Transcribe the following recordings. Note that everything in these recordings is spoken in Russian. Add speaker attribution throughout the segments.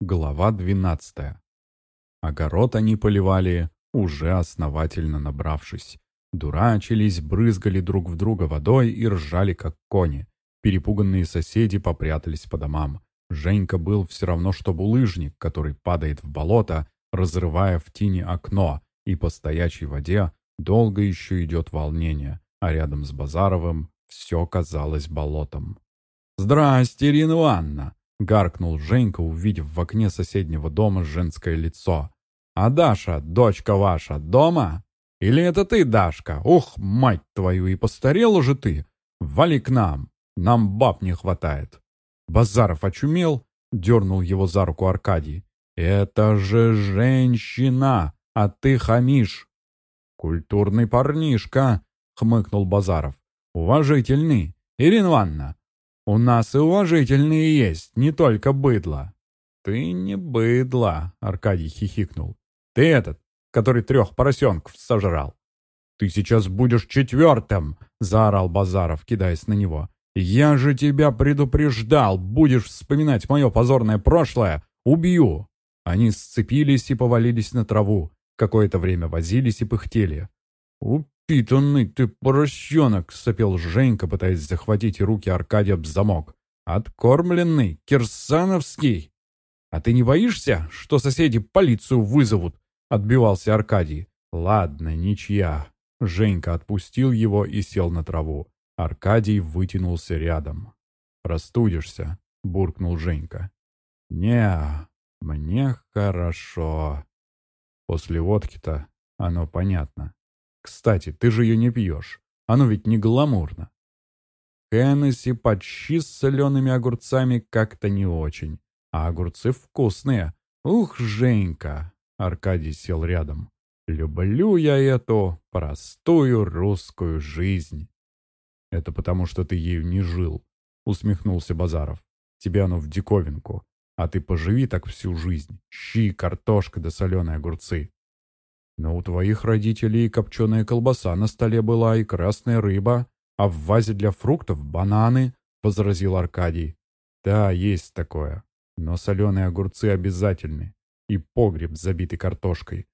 Speaker 1: Глава 12. Огород они поливали, уже основательно набравшись. Дурачились, брызгали друг в друга водой и ржали, как кони. Перепуганные соседи попрятались по домам. Женька был все равно, что булыжник, который падает в болото, разрывая в тени окно, и по стоячей воде долго еще идет волнение, а рядом с Базаровым все казалось болотом. «Здрасте, Ирина Ивановна!» — гаркнул Женька, увидев в окне соседнего дома женское лицо. «А Даша, дочка ваша, дома? Или это ты, Дашка? Ух, мать твою, и постарел уже ты! Вали к нам, нам баб не хватает!» Базаров очумел, дернул его за руку Аркадий. «Это же женщина, а ты хамишь!» «Культурный парнишка!» — хмыкнул Базаров. «Уважительный. Ирина Ивановна, у нас и уважительные есть, не только быдло». «Ты не быдло», — Аркадий хихикнул. «Ты этот, который трех поросенков сожрал». «Ты сейчас будешь четвертым!» — заорал Базаров, кидаясь на него. «Я же тебя предупреждал! Будешь вспоминать мое позорное прошлое! Убью!» Они сцепились и повалились на траву. Какое-то время возились и пыхтели. «Упитанный ты поросенок!» — сопел Женька, пытаясь захватить руки Аркадия в замок. «Откормленный, кирсановский!» «А ты не боишься, что соседи полицию вызовут?» — отбивался Аркадий. «Ладно, ничья». Женька отпустил его и сел на траву. Аркадий вытянулся рядом. «Простудишься», — буркнул Женька. не мне хорошо. После водки-то оно понятно. Кстати, ты же ее не пьешь. Оно ведь не гламурно. Хеннесси под щи с солеными огурцами как-то не очень. А огурцы вкусные. Ух, Женька!» Аркадий сел рядом. «Люблю я эту простую русскую жизнь». «Это потому, что ты ею не жил», — усмехнулся Базаров. «Тебе оно в диковинку. А ты поживи так всю жизнь. Щи, картошка да соленые огурцы». «Но у твоих родителей и копченая колбаса на столе была, и красная рыба, а в вазе для фруктов бананы», — возразил Аркадий. «Да, есть такое. Но соленые огурцы обязательны. И погреб, забитый картошкой.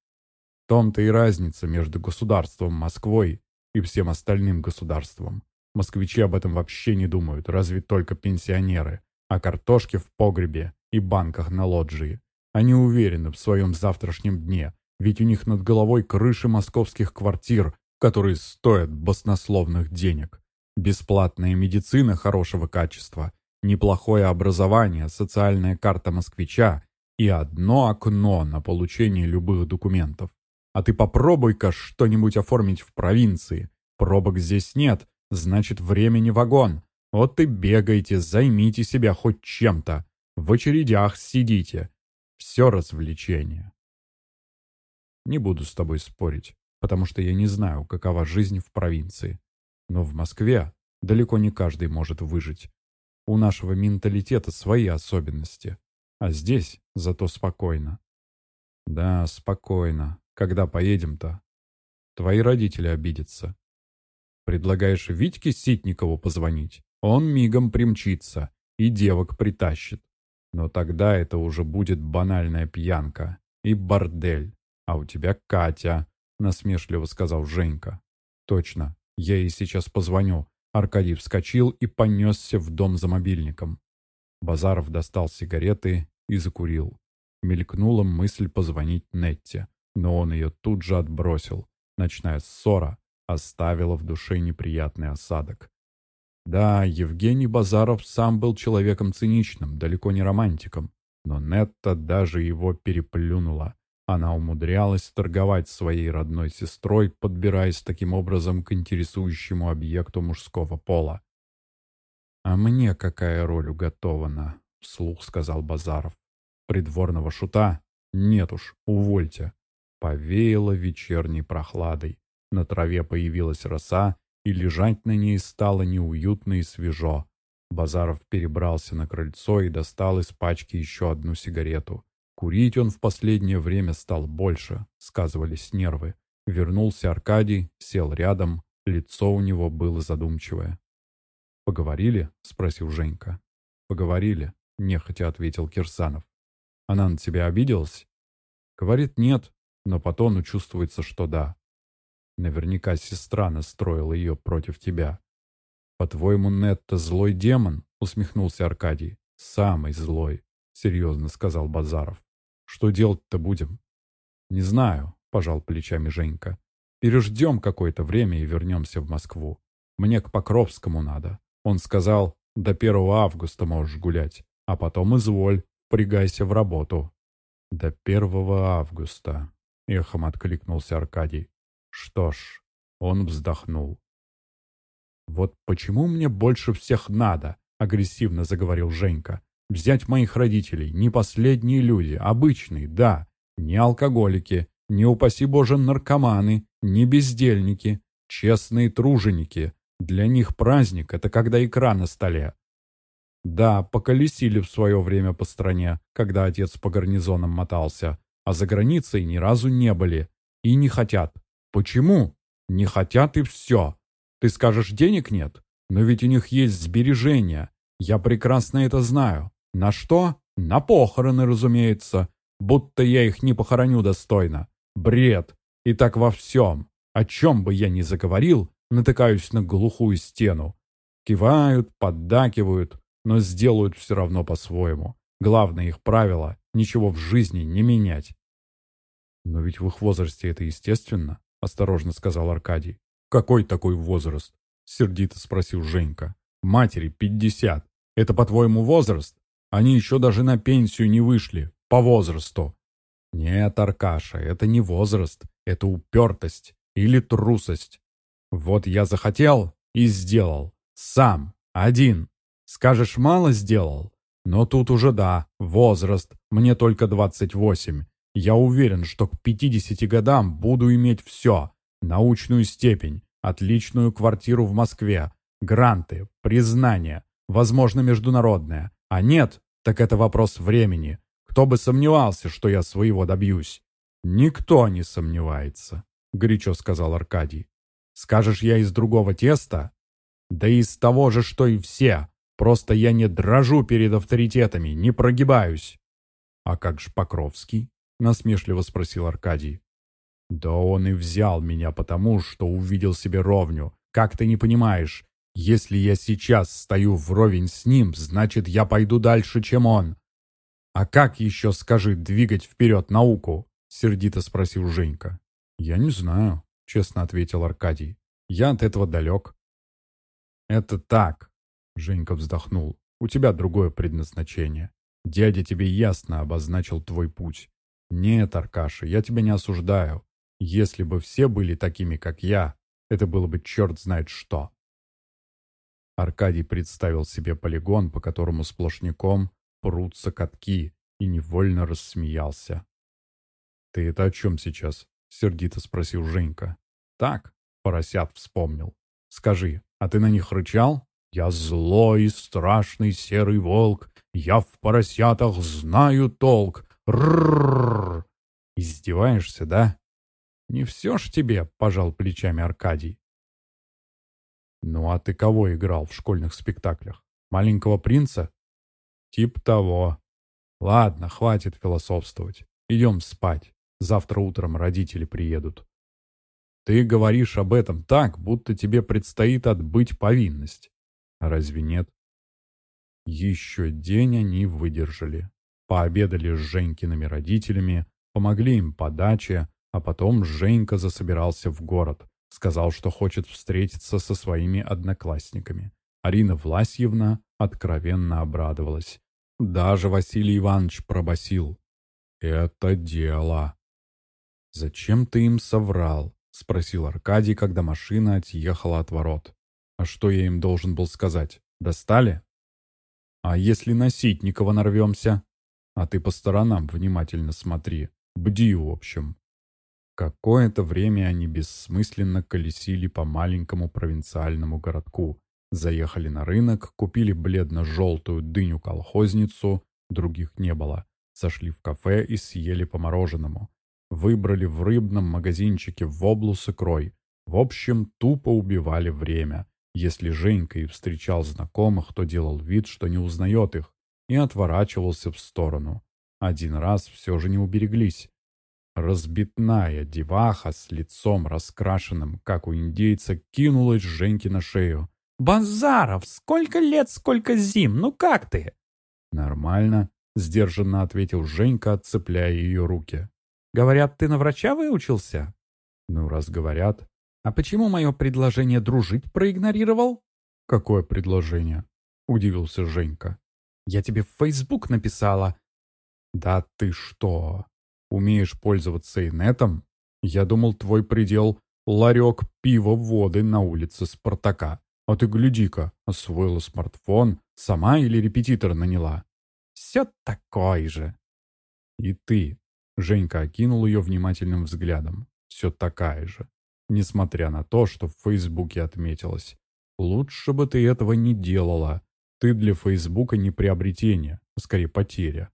Speaker 1: В том-то и разница между государством Москвой и всем остальным государством. Москвичи об этом вообще не думают, разве только пенсионеры. О картошке в погребе и банках на лоджии. Они уверены в своем завтрашнем дне, ведь у них над головой крыши московских квартир, которые стоят баснословных денег. Бесплатная медицина хорошего качества, неплохое образование, социальная карта москвича и одно окно на получение любых документов. А ты попробуй-ка что-нибудь оформить в провинции. Пробок здесь нет, Значит, времени вагон. Вот и бегайте, займите себя хоть чем-то. В очередях сидите. Все развлечение. Не буду с тобой спорить, потому что я не знаю, какова жизнь в провинции. Но в Москве далеко не каждый может выжить. У нашего менталитета свои особенности. А здесь зато спокойно. Да, спокойно. Когда поедем-то? Твои родители обидятся. Предлагаешь Витьке Ситникову позвонить? Он мигом примчится и девок притащит. Но тогда это уже будет банальная пьянка и бордель. А у тебя Катя, насмешливо сказал Женька. Точно, я ей сейчас позвоню. Аркадий вскочил и понесся в дом за мобильником. Базаров достал сигареты и закурил. Мелькнула мысль позвонить Нетте, но он ее тут же отбросил. Ночная ссора оставила в душе неприятный осадок. Да, Евгений Базаров сам был человеком циничным, далеко не романтиком, но Нетта даже его переплюнула. Она умудрялась торговать своей родной сестрой, подбираясь таким образом к интересующему объекту мужского пола. «А мне какая роль уготована?» — вслух сказал Базаров. «Придворного шута? Нет уж, увольте». Повеяло вечерней прохладой. На траве появилась роса, и лежать на ней стало неуютно и свежо. Базаров перебрался на крыльцо и достал из пачки еще одну сигарету. Курить он в последнее время стал больше, сказывались нервы. Вернулся Аркадий, сел рядом, лицо у него было задумчивое. «Поговорили?» — спросил Женька. «Поговорили», — нехотя ответил Кирсанов. Она на тебя обиделась? Говорит, нет, но по тону чувствуется, что да. Наверняка сестра настроила ее против тебя. «По-твоему, Нетта злой демон?» — усмехнулся Аркадий. «Самый злой», — серьезно сказал Базаров. «Что делать-то будем?» «Не знаю», — пожал плечами Женька. «Переждем какое-то время и вернемся в Москву. Мне к Покровскому надо». Он сказал, «До 1 августа можешь гулять, а потом изволь, впрягайся в работу». «До 1 августа», — эхом откликнулся Аркадий. «Что ж», — он вздохнул. «Вот почему мне больше всех надо?» — агрессивно заговорил Женька. «Взять моих родителей, не последние люди, обычные, да, не алкоголики, не, упаси Боже, наркоманы, не бездельники, честные труженики. Для них праздник — это когда икра на столе. Да, поколесили в свое время по стране, когда отец по гарнизонам мотался, а за границей ни разу не были. И не хотят. Почему? Не хотят и все. Ты скажешь, денег нет? Но ведь у них есть сбережения. Я прекрасно это знаю. На что? На похороны, разумеется. Будто я их не похороню достойно. Бред. И так во всем. О чем бы я ни заговорил, натыкаюсь на глухую стену. Кивают, поддакивают, но сделают все равно по-своему. Главное их правило – ничего в жизни не менять. «Но ведь в их возрасте это естественно», – осторожно сказал Аркадий. «Какой такой возраст?» — сердито спросил Женька. «Матери пятьдесят. Это, по-твоему, возраст? Они еще даже на пенсию не вышли. По возрасту». «Нет, Аркаша, это не возраст. Это упертость или трусость. Вот я захотел и сделал. Сам. Один. Скажешь, мало сделал? Но тут уже да, возраст. Мне только двадцать восемь. Я уверен, что к пятидесяти годам буду иметь все научную степень, отличную квартиру в Москве, гранты, признание, возможно, международное. А нет, так это вопрос времени. Кто бы сомневался, что я своего добьюсь? Никто не сомневается, горячо сказал Аркадий. Скажешь, я из другого теста? Да из того же, что и все. Просто я не дрожу перед авторитетами, не прогибаюсь. А как же Покровский? Насмешливо спросил Аркадий. Да он и взял меня потому, что увидел себе ровню. Как ты не понимаешь? Если я сейчас стою вровень с ним, значит, я пойду дальше, чем он. А как еще, скажи, двигать вперед науку? Сердито спросил Женька. Я не знаю, честно ответил Аркадий. Я от этого далек. Это так, Женька вздохнул. У тебя другое предназначение. Дядя тебе ясно обозначил твой путь. Нет, Аркаша, я тебя не осуждаю. Если бы все были такими, как я, это было бы черт знает что. Аркадий представил себе полигон, по которому сплошняком прутся катки, и невольно рассмеялся. «Ты это о чем сейчас?» — сердито спросил Женька. «Так», — поросят вспомнил. «Скажи, а ты на них рычал?» «Я злой страшный серый волк, я в поросятах знаю толк. Рррррр!» Издеваешься, да? «Не все ж тебе», — пожал плечами Аркадий. «Ну а ты кого играл в школьных спектаклях? Маленького принца?» «Тип того. Ладно, хватит философствовать. Идем спать. Завтра утром родители приедут». «Ты говоришь об этом так, будто тебе предстоит отбыть повинность. А разве нет?» Еще день они выдержали. Пообедали с Женькиными родителями, помогли им по даче, а потом Женька засобирался в город. Сказал, что хочет встретиться со своими одноклассниками. Арина Власьевна откровенно обрадовалась. Даже Василий Иванович пробасил. «Это дело!» «Зачем ты им соврал?» — спросил Аркадий, когда машина отъехала от ворот. «А что я им должен был сказать? Достали?» «А если на Ситникова нарвемся?» «А ты по сторонам внимательно смотри. Бди, в общем. Какое-то время они бессмысленно колесили по маленькому провинциальному городку. Заехали на рынок, купили бледно-желтую дыню-колхозницу, других не было. Зашли в кафе и съели по мороженому. Выбрали в рыбном магазинчике воблу с икрой. В общем, тупо убивали время. Если Женька и встречал знакомых, то делал вид, что не узнает их, и отворачивался в сторону. Один раз все же не убереглись. Разбитная деваха с лицом раскрашенным, как у индейца, кинулась Женьке на шею.
Speaker 2: «Базаров, сколько лет, сколько зим, ну как ты?»
Speaker 1: «Нормально», — сдержанно ответил Женька, отцепляя ее руки.
Speaker 2: «Говорят, ты на врача выучился?»
Speaker 1: «Ну, раз говорят».
Speaker 2: «А почему мое предложение дружить проигнорировал?»
Speaker 1: «Какое предложение?» — удивился Женька.
Speaker 2: «Я тебе в Фейсбук написала».
Speaker 1: «Да ты что? Умеешь пользоваться инетом? Я думал, твой предел — ларек пива воды на улице Спартака. А ты гляди-ка, освоила смартфон, сама или репетитор наняла?»
Speaker 2: «Все такой же».
Speaker 1: «И ты?» — Женька окинул ее внимательным взглядом. «Все такая же. Несмотря на то, что в Фейсбуке отметилась. Лучше бы ты этого не делала. Ты для Фейсбука не приобретение, а скорее потеря.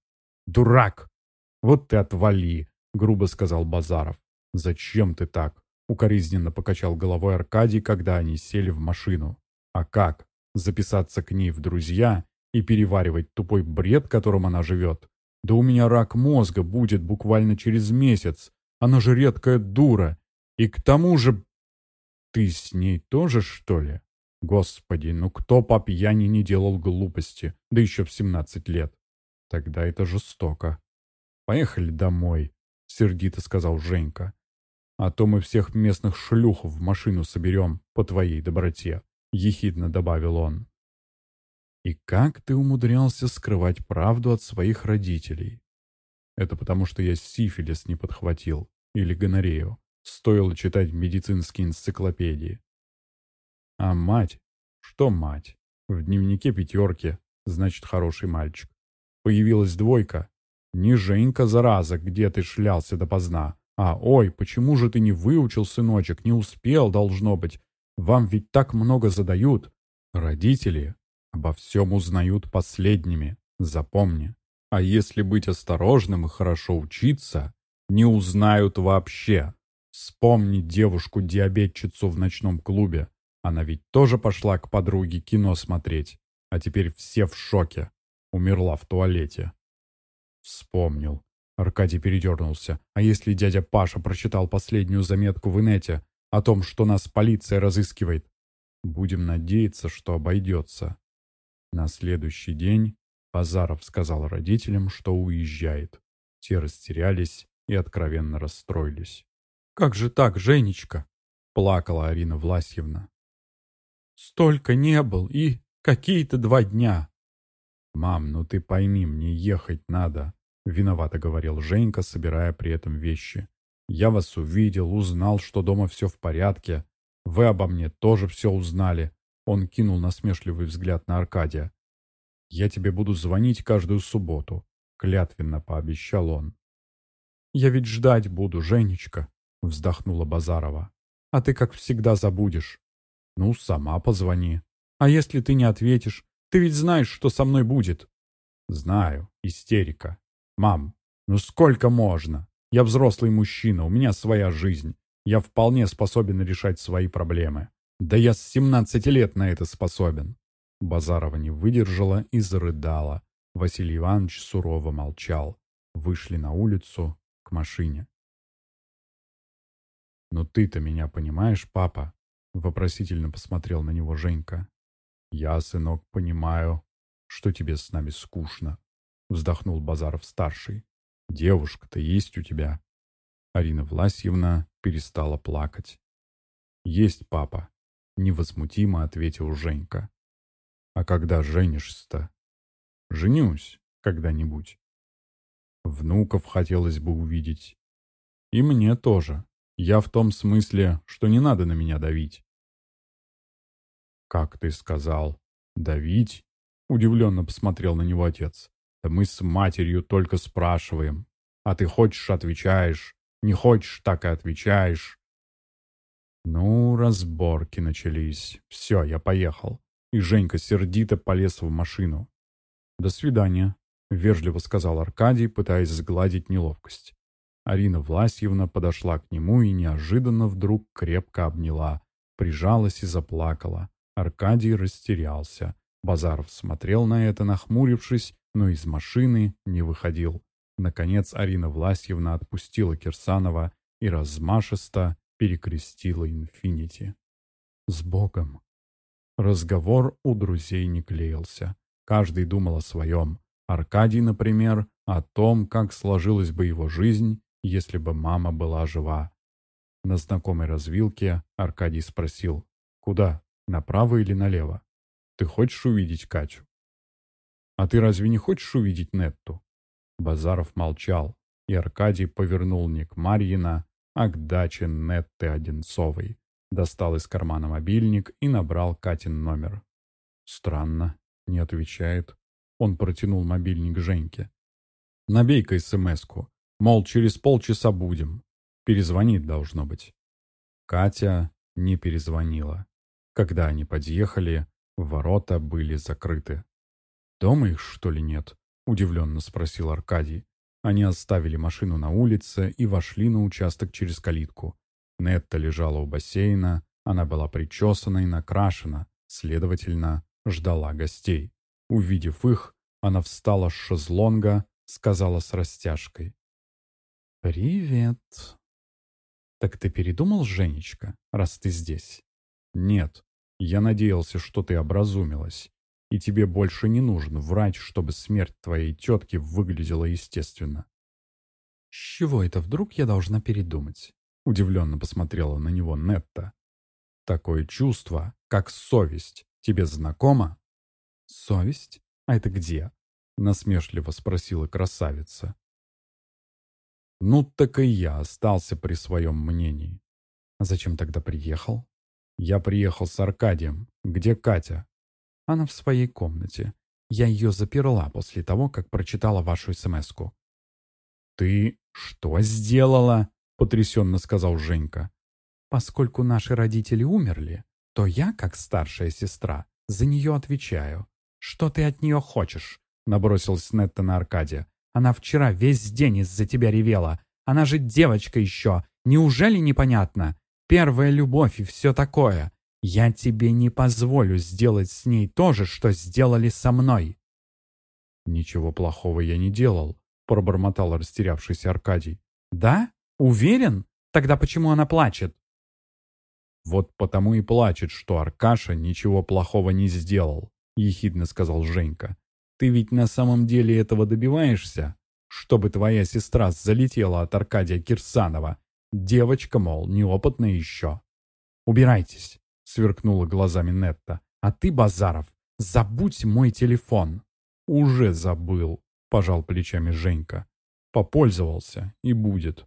Speaker 1: Дурак! Вот ты отвали, грубо сказал Базаров. Зачем ты так? Укоризненно покачал головой Аркадий, когда они сели в машину. А как? Записаться к ней в друзья и переваривать тупой бред, которым она живет? Да у меня рак мозга будет буквально через месяц. Она же редкая дура. И к тому же... Ты с ней тоже, что ли? Господи, ну кто по пьяни не делал глупости, да еще в 17 лет? Тогда это жестоко. Поехали домой, сердито сказал Женька. А то мы всех местных шлюх в машину соберем по твоей доброте, ехидно добавил он. И как ты умудрялся скрывать правду от своих родителей? Это потому, что я сифилис не подхватил или гонорею. Стоило читать медицинские энциклопедии. А мать? Что мать? В дневнике пятерки, значит, хороший мальчик. Появилась двойка. Не Женька, зараза, где ты шлялся допоздна. А, ой, почему же ты не выучил, сыночек, не успел, должно быть. Вам ведь так много задают. Родители обо всем узнают последними, запомни. А если быть осторожным и хорошо учиться, не узнают вообще. Вспомни девушку-диабетчицу в ночном клубе. Она ведь тоже пошла к подруге кино смотреть, а теперь все в шоке. Умерла в туалете. Вспомнил. Аркадий передернулся. А если дядя Паша прочитал последнюю заметку в инете о том, что нас полиция разыскивает? Будем надеяться, что обойдется. На следующий день Базаров сказал родителям, что уезжает. Те растерялись и откровенно расстроились.
Speaker 2: «Как же так, Женечка?»
Speaker 1: — плакала Арина Власьевна.
Speaker 2: Столько не был, и какие-то два дня.
Speaker 1: «Мам, ну ты пойми, мне ехать надо», — виновато говорил Женька, собирая при этом вещи. «Я вас увидел, узнал, что дома все в порядке. Вы обо мне тоже все узнали». Он кинул насмешливый взгляд на Аркадия. «Я тебе буду звонить каждую субботу», — клятвенно пообещал он.
Speaker 2: «Я ведь ждать буду, Женечка», — вздохнула Базарова. «А ты, как всегда, забудешь.
Speaker 1: Ну, сама позвони.
Speaker 2: А если ты не ответишь? Ты ведь знаешь, что со мной будет.
Speaker 1: Знаю. Истерика. Мам, ну сколько можно? Я взрослый мужчина, у меня своя жизнь. Я вполне способен решать свои проблемы. Да я с 17 лет на это способен. Базарова не выдержала и зарыдала. Василий Иванович сурово молчал. Вышли на улицу к машине. «Ну ты-то меня понимаешь, папа?» Вопросительно посмотрел на него Женька. «Я, сынок, понимаю, что тебе с нами скучно», вздохнул Базаров-старший. «Девушка-то есть у тебя?» Арина Власьевна перестала плакать. «Есть, папа», — невозмутимо ответил Женька. «А когда женишься-то?» «Женюсь когда-нибудь. Внуков хотелось бы увидеть. И мне тоже. Я в том смысле, что не надо на меня давить. «Как ты сказал? Давить?» Удивленно посмотрел на него отец. «Да мы с матерью только спрашиваем. А ты хочешь — отвечаешь. Не хочешь — так и отвечаешь». Ну, разборки начались. Все, я поехал. И Женька сердито полез в машину. «До свидания», — вежливо сказал Аркадий, пытаясь сгладить неловкость. Арина Власьевна подошла к нему и неожиданно вдруг крепко обняла, прижалась и заплакала. Аркадий растерялся. Базаров смотрел на это, нахмурившись, но из машины не выходил. Наконец Арина Власьевна отпустила Кирсанова и размашисто перекрестила «Инфинити». «С Богом!» Разговор у друзей не клеился. Каждый думал о своем. Аркадий, например, о том, как сложилась бы его жизнь, если бы мама была жива. На знакомой развилке Аркадий спросил, «Куда? Направо или налево? Ты хочешь увидеть Катю?» «А ты разве не хочешь увидеть Нетту?» Базаров молчал, и Аркадий повернул не к Марьина, а к даче Нетты Одинцовой. Достал из кармана мобильник и набрал Катин номер. Странно, не отвечает. Он протянул мобильник Женьке. «Набей-ка СМС-ку. Мол, через полчаса будем. Перезвонить должно быть». Катя не перезвонила. Когда они подъехали, ворота были закрыты. «Дома их, что ли, нет?» — удивленно спросил Аркадий. Они оставили машину на улице и вошли на участок через калитку. Нетта лежала у бассейна, она была причесана и накрашена, следовательно, ждала гостей. Увидев их, она встала с шезлонга, сказала с растяжкой. «Привет». «Так ты передумал, Женечка, раз ты здесь?» «Нет, я надеялся, что ты образумилась, и тебе больше не нужен врач, чтобы смерть твоей тетки выглядела естественно». «С чего это вдруг я должна передумать?» Удивленно посмотрела на него Нетта. «Такое чувство, как совесть, тебе знакомо?» «Совесть? А это где?» Насмешливо спросила красавица. «Ну, так и я остался при своем мнении». «А зачем тогда приехал?» «Я приехал с Аркадием. Где Катя?» «Она в своей комнате. Я ее заперла после того, как прочитала вашу смс-ку». «Ты что сделала?» — потрясенно сказал Женька. «Поскольку наши родители умерли, то я, как старшая сестра, за нее отвечаю. Что ты от нее хочешь?» — набросилась Нетта на Аркадия. «Она вчера весь день из-за тебя ревела. Она же девочка еще. Неужели непонятно? Первая любовь и все такое. Я тебе не позволю сделать с ней то же, что сделали со мной». «Ничего плохого я не делал», — пробормотал растерявшийся Аркадий. «Да? Уверен? Тогда почему она плачет?» «Вот потому и плачет, что Аркаша ничего плохого не сделал», — ехидно сказал Женька. «Ты ведь на самом деле этого добиваешься? Чтобы твоя сестра залетела от Аркадия Кирсанова. Девочка, мол, неопытная еще». «Убирайтесь», — сверкнула глазами Нетта. «А ты, Базаров, забудь мой телефон». «Уже забыл», — пожал плечами Женька. «Попользовался и будет».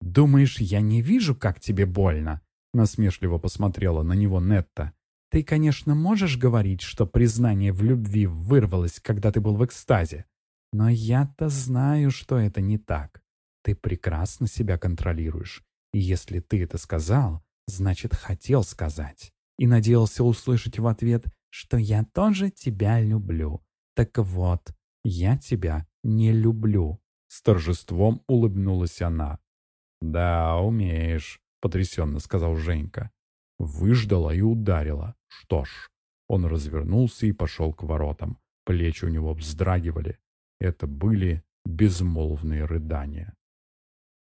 Speaker 1: «Думаешь, я не вижу, как тебе больно?» Насмешливо посмотрела на него Нетта. «Ты, конечно, можешь говорить, что признание в любви вырвалось, когда ты был в экстазе. Но я-то знаю, что это не так. Ты прекрасно себя контролируешь. И если ты это сказал, значит, хотел сказать. И надеялся услышать в ответ, что я тоже тебя люблю. Так вот, я тебя не люблю». С торжеством улыбнулась она. «Да, умеешь», — потрясенно сказал Женька. Выждала и ударила. Что ж, он развернулся и пошел к воротам. Плечи у него вздрагивали. Это были безмолвные рыдания.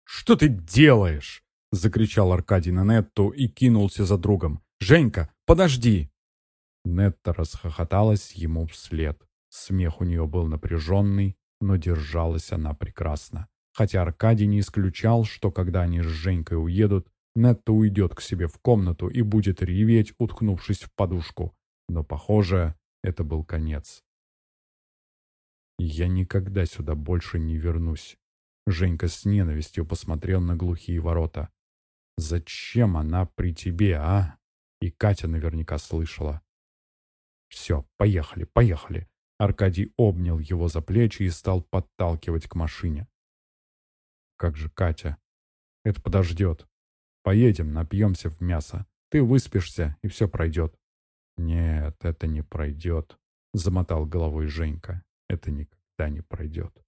Speaker 1: «Что ты делаешь?» — закричал Аркадий на Нетту и кинулся за другом. «Женька, подожди!» Нетта расхохоталась ему вслед. Смех у нее был напряженный, но держалась она прекрасно. Хотя Аркадий не исключал, что когда они с Женькой уедут, Нетта уйдет к себе в комнату и будет реветь, уткнувшись в подушку. Но, похоже, это был конец. «Я никогда сюда больше не вернусь». Женька с ненавистью посмотрел на глухие ворота. «Зачем она при тебе, а?» И Катя наверняка слышала. «Все, поехали, поехали!» Аркадий обнял его за плечи и стал подталкивать к машине. «Как же Катя?» «Это подождет. Поедем, напьемся в мясо. Ты выспишься, и все пройдет». «Нет, это не пройдет», — замотал головой Женька. «Это никогда не пройдет».